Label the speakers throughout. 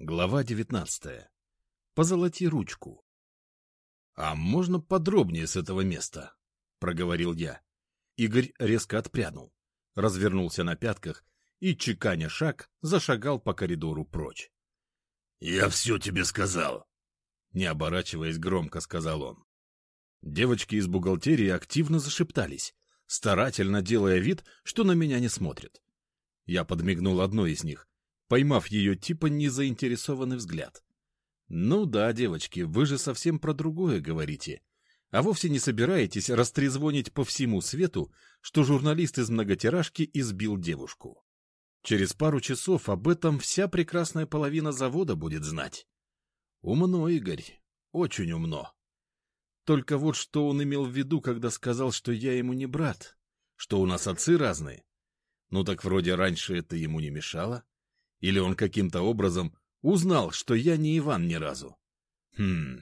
Speaker 1: Глава девятнадцатая. Позолоти ручку. — А можно подробнее с этого места? — проговорил я. Игорь резко отпрянул, развернулся на пятках и, чеканя шаг, зашагал по коридору прочь. — Я все тебе сказал! — не оборачиваясь громко сказал он. Девочки из бухгалтерии активно зашептались, старательно делая вид, что на меня не смотрят. Я подмигнул одной из них, поймав ее типа незаинтересованный взгляд. «Ну да, девочки, вы же совсем про другое говорите, а вовсе не собираетесь растрезвонить по всему свету, что журналист из многотиражки избил девушку. Через пару часов об этом вся прекрасная половина завода будет знать. Умно, Игорь, очень умно. Только вот что он имел в виду, когда сказал, что я ему не брат, что у нас отцы разные. Ну так вроде раньше это ему не мешало. Или он каким-то образом узнал, что я не Иван ни разу? Хм.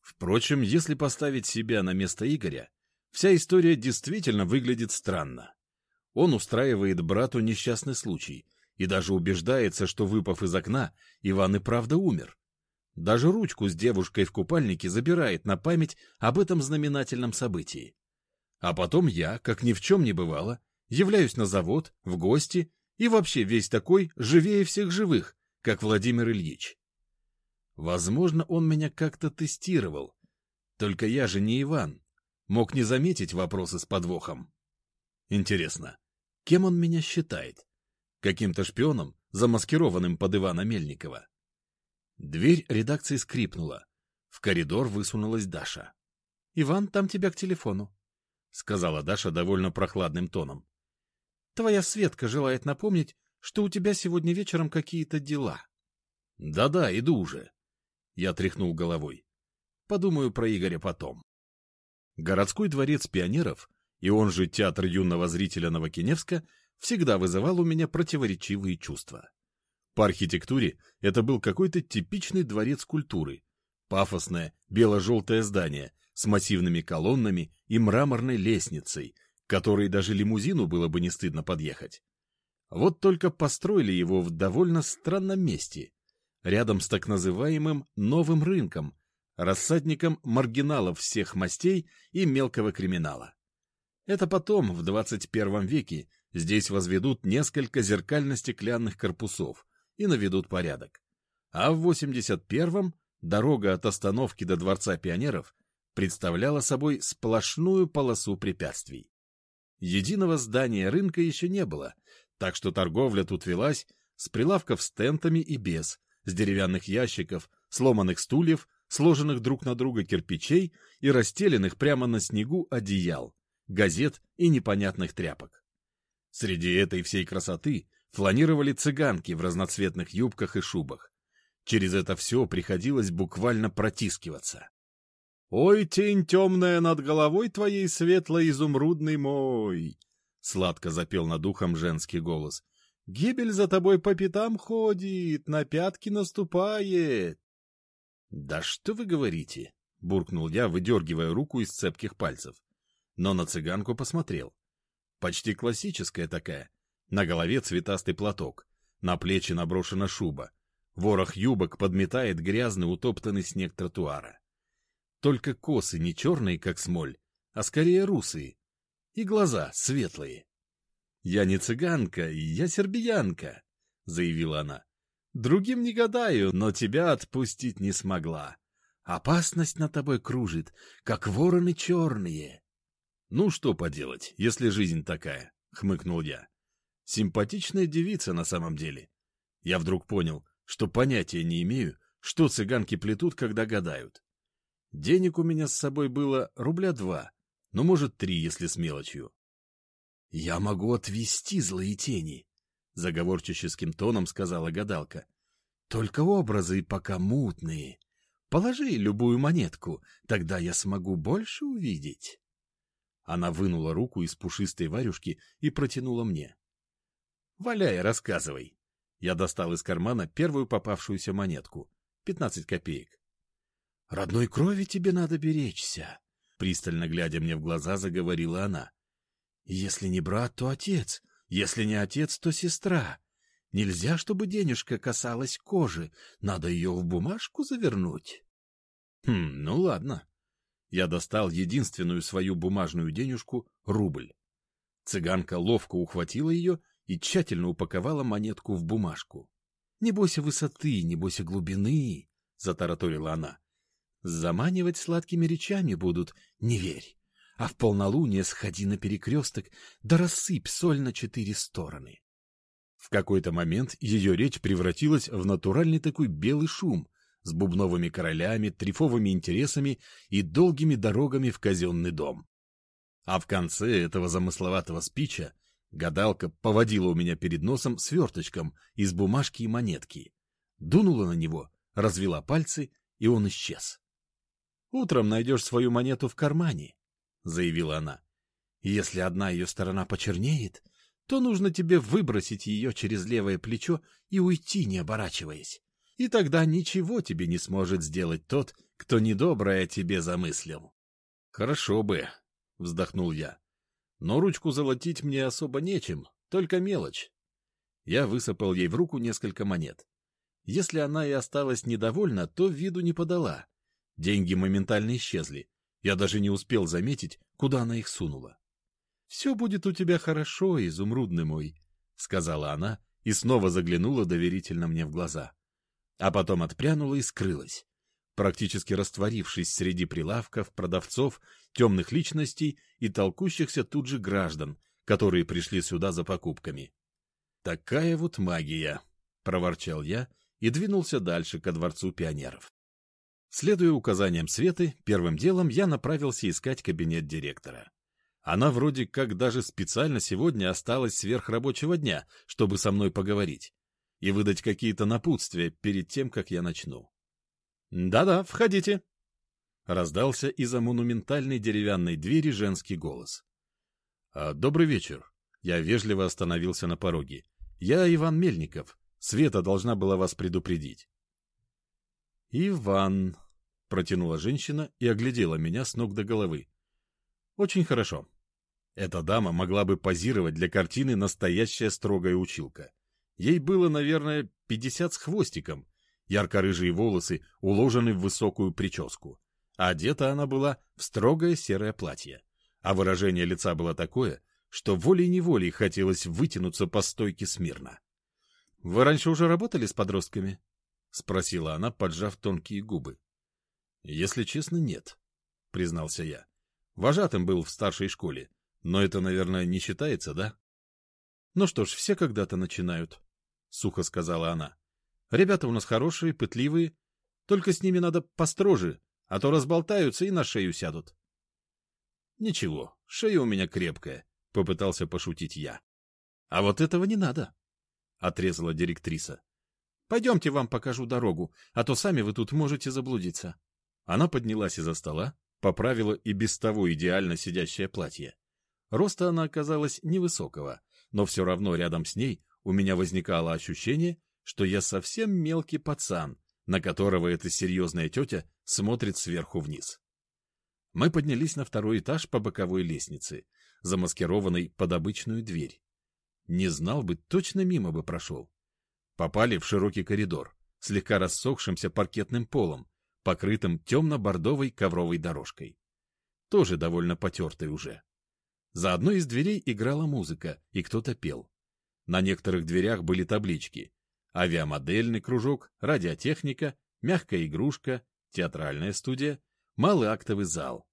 Speaker 1: Впрочем, если поставить себя на место Игоря, вся история действительно выглядит странно. Он устраивает брату несчастный случай и даже убеждается, что, выпав из окна, Иван и правда умер. Даже ручку с девушкой в купальнике забирает на память об этом знаменательном событии. А потом я, как ни в чем не бывало, являюсь на завод, в гости и вообще весь такой живее всех живых, как Владимир Ильич. Возможно, он меня как-то тестировал. Только я же не Иван. Мог не заметить вопросы с подвохом. Интересно, кем он меня считает? Каким-то шпионом, замаскированным под Ивана Мельникова? Дверь редакции скрипнула. В коридор высунулась Даша. — Иван, там тебя к телефону, — сказала Даша довольно прохладным тоном. Твоя Светка желает напомнить, что у тебя сегодня вечером какие-то дела. Да — Да-да, иду уже. Я тряхнул головой. Подумаю про Игоря потом. Городской дворец пионеров, и он же театр юного зрителя Новокиневска, всегда вызывал у меня противоречивые чувства. По архитектуре это был какой-то типичный дворец культуры. Пафосное бело-желтое здание с массивными колоннами и мраморной лестницей — которой даже лимузину было бы не стыдно подъехать. Вот только построили его в довольно странном месте, рядом с так называемым «новым рынком», рассадником маргиналов всех мастей и мелкого криминала. Это потом, в 21 веке, здесь возведут несколько зеркально-стеклянных корпусов и наведут порядок. А в 81-м дорога от остановки до Дворца пионеров представляла собой сплошную полосу препятствий. Единого здания рынка еще не было, так что торговля тут велась с прилавков с тентами и без, с деревянных ящиков, сломанных стульев, сложенных друг на друга кирпичей и расстеленных прямо на снегу одеял, газет и непонятных тряпок. Среди этой всей красоты фланировали цыганки в разноцветных юбках и шубах. Через это все приходилось буквально протискиваться. Ой, тень темная над головой твоей светло-изумрудный мой! Сладко запел над ухом женский голос. Гибель за тобой по пятам ходит, на пятки наступает. Да что вы говорите? Буркнул я, выдергивая руку из цепких пальцев. Но на цыганку посмотрел. Почти классическая такая. На голове цветастый платок, на плечи наброшена шуба. Ворох юбок подметает грязный утоптанный снег тротуара. Только косы не черные, как смоль, а скорее русые. И глаза светлые. «Я не цыганка, я сербиянка», — заявила она. «Другим не гадаю, но тебя отпустить не смогла. Опасность над тобой кружит, как вороны черные». «Ну что поделать, если жизнь такая», — хмыкнул я. «Симпатичная девица на самом деле». Я вдруг понял, что понятия не имею, что цыганки плетут, когда гадают. Денег у меня с собой было рубля два, ну, может, три, если с мелочью. — Я могу отвести злые тени, — заговорческим тоном сказала гадалка. — Только образы пока мутные. Положи любую монетку, тогда я смогу больше увидеть. Она вынула руку из пушистой варюшки и протянула мне. — Валяй, рассказывай. Я достал из кармана первую попавшуюся монетку — пятнадцать копеек. — Родной крови тебе надо беречься, — пристально глядя мне в глаза, заговорила она. — Если не брат, то отец, если не отец, то сестра. Нельзя, чтобы денежка касалась кожи. Надо ее в бумажку завернуть. Хм, ну ладно. Я достал единственную свою бумажную денежку — рубль. Цыганка ловко ухватила ее и тщательно упаковала монетку в бумажку. — Не бойся высоты, не бойся глубины, — затараторила она. — Заманивать сладкими речами будут, не верь. А в полнолуние сходи на перекресток, да рассыпь соль на четыре стороны. В какой-то момент ее речь превратилась в натуральный такой белый шум с бубновыми королями, трифовыми интересами и долгими дорогами в казенный дом. А в конце этого замысловатого спича гадалка поводила у меня перед носом сверточком из бумажки и монетки, дунула на него, развела пальцы, и он исчез. «Утром найдешь свою монету в кармане», — заявила она. «Если одна ее сторона почернеет, то нужно тебе выбросить ее через левое плечо и уйти, не оборачиваясь. И тогда ничего тебе не сможет сделать тот, кто недоброе тебе замыслил. — Хорошо бы, — вздохнул я. — Но ручку золотить мне особо нечем, только мелочь. Я высыпал ей в руку несколько монет. Если она и осталась недовольна, то виду не подала. Деньги моментально исчезли. Я даже не успел заметить, куда она их сунула. — Все будет у тебя хорошо, изумрудный мой, — сказала она и снова заглянула доверительно мне в глаза. А потом отпрянула и скрылась, практически растворившись среди прилавков, продавцов, темных личностей и толкущихся тут же граждан, которые пришли сюда за покупками. «Такая вот магия!» — проворчал я и двинулся дальше ко дворцу пионеров. Следуя указаниям Светы, первым делом я направился искать кабинет директора. Она вроде как даже специально сегодня осталась сверхрабочего дня, чтобы со мной поговорить и выдать какие-то напутствия перед тем, как я начну. «Да-да, входите!» Раздался из-за монументальной деревянной двери женский голос. «А, «Добрый вечер!» Я вежливо остановился на пороге. «Я Иван Мельников. Света должна была вас предупредить». «Иван», — протянула женщина и оглядела меня с ног до головы. «Очень хорошо. Эта дама могла бы позировать для картины «Настоящая строгая училка». Ей было, наверное, пятьдесят с хвостиком. Ярко-рыжие волосы уложены в высокую прическу. Одета она была в строгое серое платье. А выражение лица было такое, что волей-неволей хотелось вытянуться по стойке смирно. — Вы раньше уже работали с подростками? — спросила она, поджав тонкие губы. — Если честно, нет, — признался я. Вожатым был в старшей школе, но это, наверное, не считается, да? Ну что ж, все когда-то начинают, — сухо сказала она. Ребята у нас хорошие, пытливые, только с ними надо построже, а то разболтаются и на шею сядут. — Ничего, шея у меня крепкая, — попытался пошутить я. — А вот этого не надо, — отрезала директриса. — Пойдемте вам покажу дорогу, а то сами вы тут можете заблудиться. Она поднялась из-за стола, поправила и без того идеально сидящее платье. Роста она оказалась невысокого, но все равно рядом с ней у меня возникало ощущение, что я совсем мелкий пацан, на которого эта серьезная тетя смотрит сверху вниз. Мы поднялись на второй этаж по боковой лестнице, замаскированной под обычную дверь. Не знал бы, точно мимо бы прошел. Попали в широкий коридор, слегка рассохшимся паркетным полом, покрытым темно-бордовой ковровой дорожкой. Тоже довольно потертой уже. За одной из дверей играла музыка, и кто-то пел. На некоторых дверях были таблички. Авиамодельный кружок, радиотехника, мягкая игрушка, театральная студия, малый актовый зал.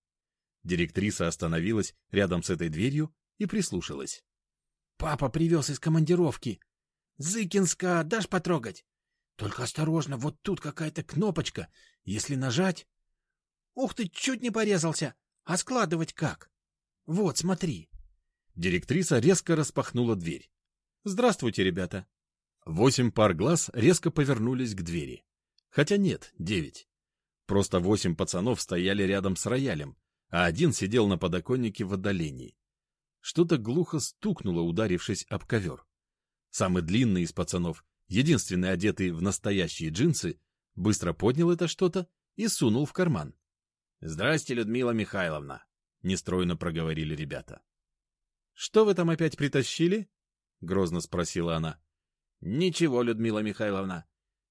Speaker 1: Директриса остановилась рядом с этой дверью и прислушалась. — Папа привез из командировки. — Зыкинска, дашь потрогать? Только осторожно, вот тут какая-то кнопочка. Если нажать... Ух ты, чуть не порезался. А складывать как? Вот, смотри. Директриса резко распахнула дверь. Здравствуйте, ребята. Восемь пар глаз резко повернулись к двери. Хотя нет, девять. Просто восемь пацанов стояли рядом с роялем, а один сидел на подоконнике в отдалении. Что-то глухо стукнуло, ударившись об ковер. Самый длинный из пацанов единственный одетый в настоящие джинсы, быстро поднял это что-то и сунул в карман. — Здрасте, Людмила Михайловна! — нестройно проговорили ребята. — Что вы там опять притащили? — грозно спросила она.
Speaker 2: — Ничего, Людмила Михайловна.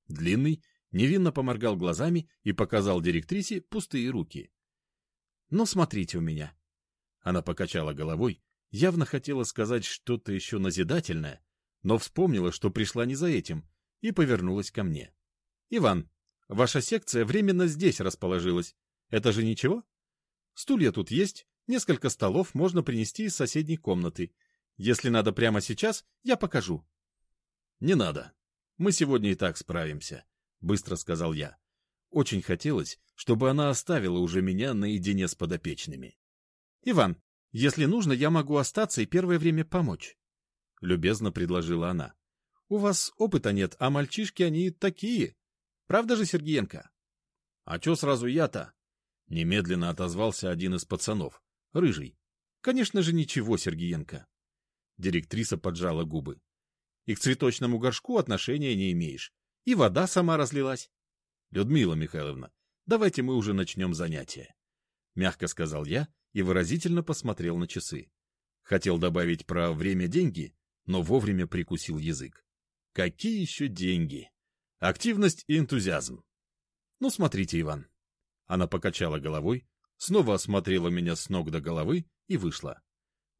Speaker 1: Длинный невинно поморгал глазами и показал директрисе пустые руки.
Speaker 2: Ну, смотрите у меня.
Speaker 1: Она покачала головой, явно хотела сказать что-то еще назидательное, но вспомнила, что пришла не за этим, и повернулась ко мне. «Иван, ваша секция временно здесь расположилась. Это же ничего? Стулья тут есть, несколько столов можно принести из соседней комнаты. Если надо прямо сейчас, я покажу». «Не надо. Мы сегодня и так справимся», — быстро сказал я. Очень хотелось, чтобы она оставила уже меня наедине с подопечными.
Speaker 2: «Иван, если нужно, я могу остаться и первое время помочь», —
Speaker 1: любезно предложила она.
Speaker 2: «У вас опыта нет, а мальчишки они такие. Правда же, Сергеенко?»
Speaker 1: «А чё сразу я-то?» — немедленно отозвался один из пацанов, рыжий. «Конечно же ничего, Сергеенко». Директриса поджала губы. «И к цветочному горшку отношения не имеешь. И вода сама разлилась». «Людмила Михайловна, давайте мы уже начнем занятие», — мягко сказал я и выразительно посмотрел на часы. Хотел добавить про время-деньги, но вовремя прикусил язык. Какие еще деньги? Активность и энтузиазм. Ну, смотрите, Иван. Она покачала головой, снова осмотрела меня с ног до головы и вышла,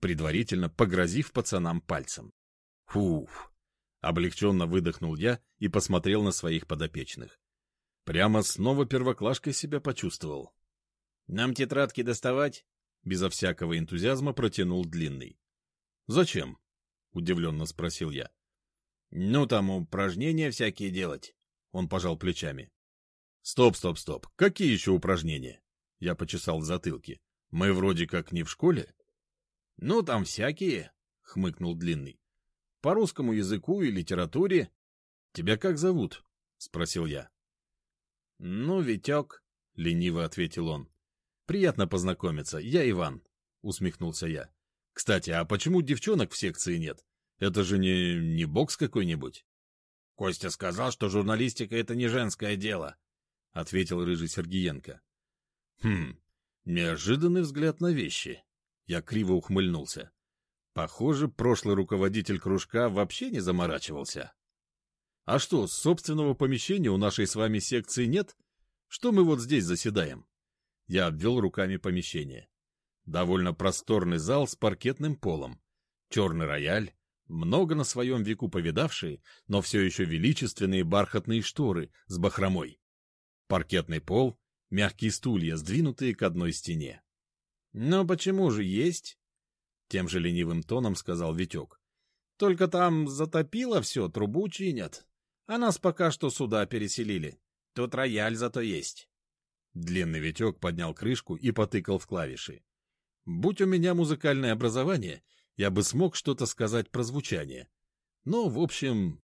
Speaker 1: предварительно погрозив пацанам пальцем. Фуф! Облегченно выдохнул я и посмотрел на своих подопечных. Прямо снова первоклашкой себя почувствовал.
Speaker 2: — Нам тетрадки доставать?
Speaker 1: — безо всякого энтузиазма протянул Длинный. — Зачем? — удивленно спросил я.
Speaker 2: — Ну, там упражнения всякие делать. Он пожал плечами.
Speaker 1: — Стоп, стоп, стоп. Какие еще упражнения? Я почесал в затылке. Мы вроде как не в школе.
Speaker 2: — Ну, там всякие, — хмыкнул Длинный. — По русскому языку и литературе.
Speaker 1: — Тебя как зовут? — спросил я.
Speaker 2: — Ну, Витек, — лениво ответил он.
Speaker 1: — Приятно познакомиться. Я Иван, — усмехнулся я. — Кстати, а почему девчонок в секции нет? Это же не, не бокс какой-нибудь?
Speaker 2: — Костя сказал, что журналистика — это не женское дело, — ответил рыжий Сергиенко.
Speaker 1: — Хм, неожиданный взгляд на вещи. Я криво ухмыльнулся. Похоже, прошлый руководитель кружка вообще не заморачивался. А что, собственного помещения у нашей с вами секции нет? Что мы вот здесь заседаем? Я обвел руками помещение. Довольно просторный зал с паркетным полом. Черный рояль, много на своем веку повидавшие, но все еще величественные бархатные шторы с бахромой. Паркетный пол, мягкие стулья, сдвинутые к одной стене.
Speaker 2: — Но почему же есть? — тем же ленивым тоном сказал Витек. — Только там затопило все, трубу чинят. А нас пока что сюда переселили. Тут рояль зато есть.
Speaker 1: Длинный Витек поднял крышку и потыкал в клавиши. Будь у меня музыкальное образование, я бы смог что-то сказать про звучание. Но, в общем...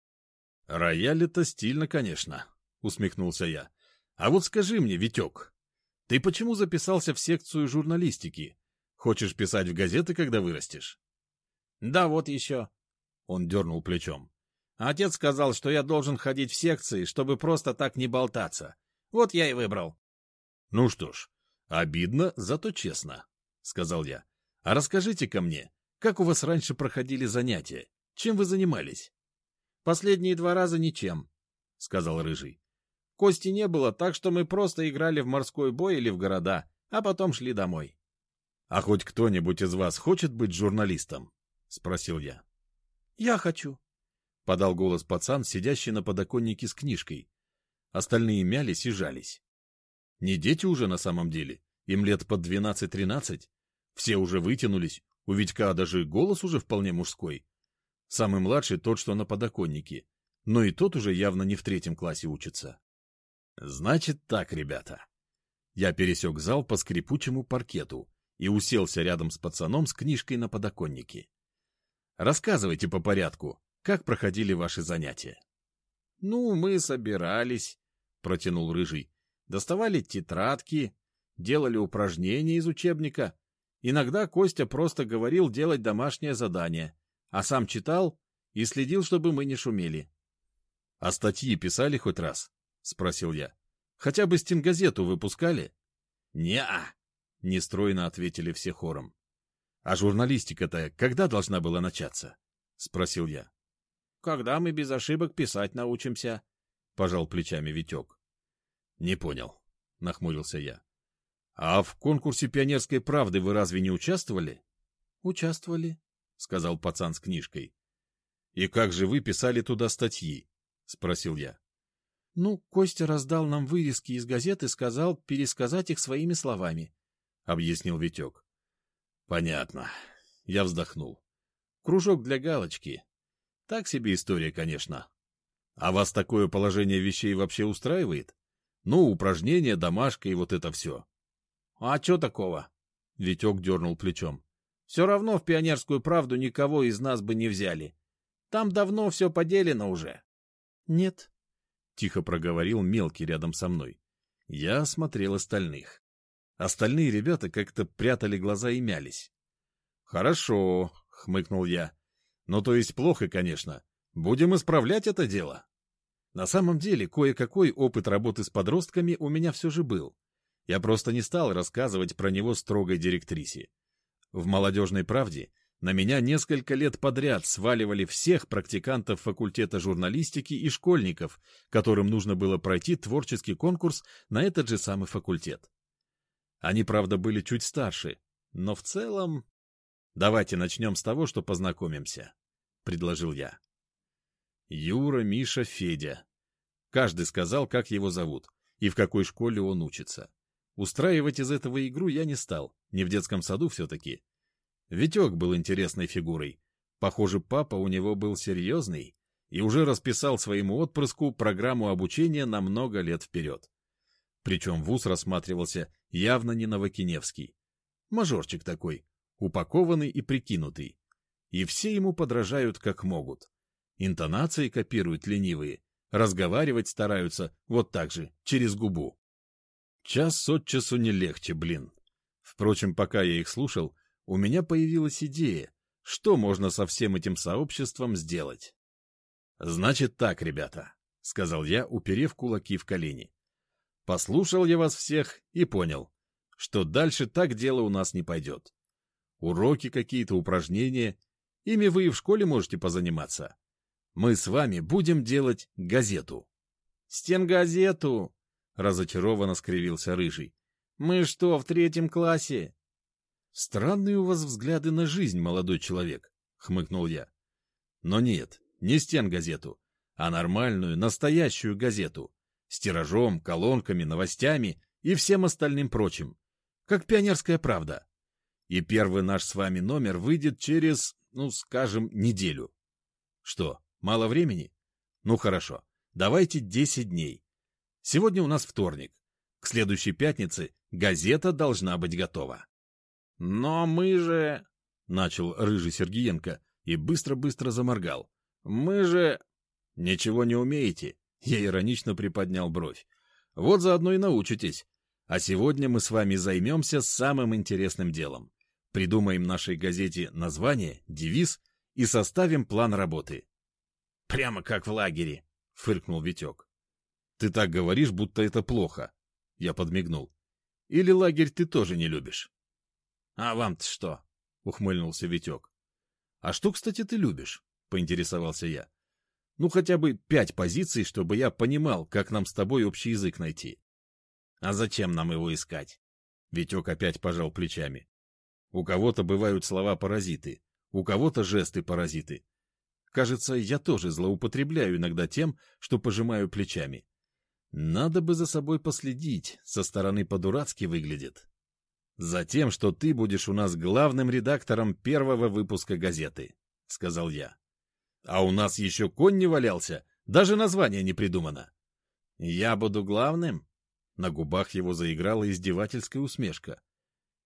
Speaker 1: Рояль — это стильно, конечно, — усмехнулся я. А вот скажи мне, Витек, ты почему записался в секцию журналистики? Хочешь писать в газеты, когда вырастешь?
Speaker 2: — Да вот еще. Он дернул плечом. Отец сказал, что я должен ходить в секции, чтобы просто так не болтаться. Вот я и выбрал.
Speaker 1: — Ну что ж, обидно, зато честно, — сказал я. — А расскажите-ка мне, как у вас раньше проходили занятия? Чем вы занимались?
Speaker 2: — Последние два раза ничем, — сказал Рыжий. — Кости не было, так что мы просто играли в морской бой или в города, а потом шли домой.
Speaker 1: — А хоть кто-нибудь из вас хочет быть журналистом? — спросил я.
Speaker 2: — Я хочу, —
Speaker 1: подал голос пацан, сидящий на подоконнике с книжкой. Остальные мялись и жались. Не дети уже на самом деле, им лет под двенадцать-тринадцать. Все уже вытянулись, у Витька даже голос уже вполне мужской. Самый младший тот, что на подоконнике, но и тот уже явно не в третьем классе учится. Значит так, ребята. Я пересек зал по скрипучему паркету и уселся рядом с пацаном с книжкой на подоконнике. Рассказывайте по порядку, как проходили ваши занятия?
Speaker 2: — Ну, мы собирались, — протянул Рыжий. — Доставали тетрадки, делали упражнения из учебника. Иногда Костя просто говорил делать домашнее задание, а сам читал и следил, чтобы мы не шумели.
Speaker 1: — А статьи писали хоть раз? — спросил я. — Хотя бы стенгазету выпускали?
Speaker 2: — Не-а, —
Speaker 1: нестройно ответили все хором. — А журналистика-то когда должна была начаться? — спросил я.
Speaker 2: когда мы без ошибок писать научимся? — пожал плечами Витек.
Speaker 1: — Не понял, — нахмурился я. — А в конкурсе пионерской правды вы разве не участвовали?
Speaker 2: — Участвовали, — сказал пацан с книжкой.
Speaker 1: — И как же вы писали туда статьи? — спросил я.
Speaker 2: — Ну, Костя раздал нам вырезки из газет и сказал пересказать их своими словами, — объяснил Витек.
Speaker 1: — Понятно. Я вздохнул.
Speaker 2: Кружок для галочки. Так себе история, конечно.
Speaker 1: А вас такое положение вещей вообще устраивает? Ну, упражнения, домашка и вот это все.
Speaker 2: — А что такого? — Витек дернул плечом. — Все равно в пионерскую правду никого из нас бы не взяли. Там давно все поделено уже.
Speaker 1: — Нет, — тихо проговорил мелкий рядом со мной. Я осмотрел остальных. Остальные ребята как-то прятали глаза и мялись. — Хорошо, — хмыкнул я. — Ну, то есть плохо, конечно. Будем исправлять это дело. На самом деле, кое-какой опыт работы с подростками у меня все же был. Я просто не стал рассказывать про него строгой директрисе. В «Молодежной правде» на меня несколько лет подряд сваливали всех практикантов факультета журналистики и школьников, которым нужно было пройти творческий конкурс на этот же самый факультет. Они, правда, были чуть старше, но в целом... Давайте начнем с того, что познакомимся, — предложил я. Юра, Миша, Федя. Каждый сказал, как его зовут и в какой школе он учится. Устраивать из этого игру я не стал, не в детском саду все-таки. Витек был интересной фигурой. Похоже, папа у него был серьезный и уже расписал своему отпрыску программу обучения на много лет вперед. Причем вуз рассматривался явно не Новокиневский. Мажорчик такой, упакованный и прикинутый. И все ему подражают как могут. Интонации копируют ленивые, разговаривать стараются вот так же, через губу. Час от часу не легче, блин. Впрочем, пока я их слушал, у меня появилась идея, что можно со всем этим сообществом сделать. «Значит так, ребята», — сказал я, уперев кулаки в колени. «Послушал я вас всех и понял, что дальше так дело у нас не пойдет. Уроки какие-то, упражнения. Ими вы и в школе можете позаниматься. Мы с вами будем делать газету.
Speaker 2: — Стенгазету! — разочарованно скривился Рыжий. — Мы что, в третьем классе?
Speaker 1: — Странные у вас взгляды на жизнь, молодой человек, — хмыкнул я. — Но нет, не стенгазету, а нормальную, настоящую газету. С тиражом, колонками, новостями и всем остальным прочим. Как пионерская правда. И первый наш с вами номер выйдет через, ну, скажем, неделю. Что, мало времени? Ну, хорошо. Давайте 10 дней. Сегодня у нас вторник. К следующей пятнице газета должна быть готова.
Speaker 2: Но мы же...
Speaker 1: Начал рыжий Сергиенко и быстро-быстро заморгал.
Speaker 2: Мы же...
Speaker 1: Ничего не умеете? Я иронично приподнял бровь. Вот заодно и научитесь. А сегодня мы с вами займемся самым интересным делом придумаем нашей газете название, девиз и составим план работы.
Speaker 2: — Прямо как в лагере, — фыркнул Витек.
Speaker 1: — Ты так говоришь, будто это плохо. Я подмигнул. — Или лагерь ты тоже не любишь?
Speaker 2: — А вам-то что? — ухмыльнулся Витек.
Speaker 1: — А что, кстати, ты любишь? — поинтересовался я. — Ну, хотя бы пять позиций, чтобы я понимал, как нам с тобой общий язык найти.
Speaker 2: — А зачем нам его искать?
Speaker 1: Витек опять пожал плечами. У кого-то бывают слова-паразиты, у кого-то жесты-паразиты. Кажется, я тоже злоупотребляю иногда тем, что пожимаю плечами. Надо бы за собой последить, со стороны по-дурацки выглядит. Затем, что ты будешь у нас главным редактором первого выпуска газеты, — сказал я. А у нас еще конь не валялся, даже название не придумано.
Speaker 2: Я буду главным?
Speaker 1: На губах его заиграла издевательская усмешка.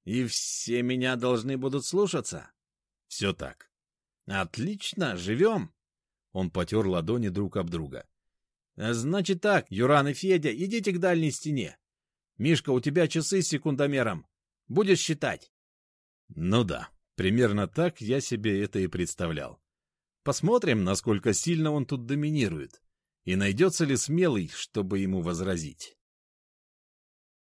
Speaker 2: И все меня должны будут слушаться?
Speaker 1: Все так.
Speaker 2: Отлично, живем.
Speaker 1: Он потер ладони друг об друга.
Speaker 2: Значит так, Юран и Федя, идите к дальней стене. Мишка, у тебя часы с секундомером. Будешь считать?
Speaker 1: Ну да, примерно так я себе это и представлял. Посмотрим, насколько сильно он тут доминирует, и найдется ли смелый, чтобы ему возразить.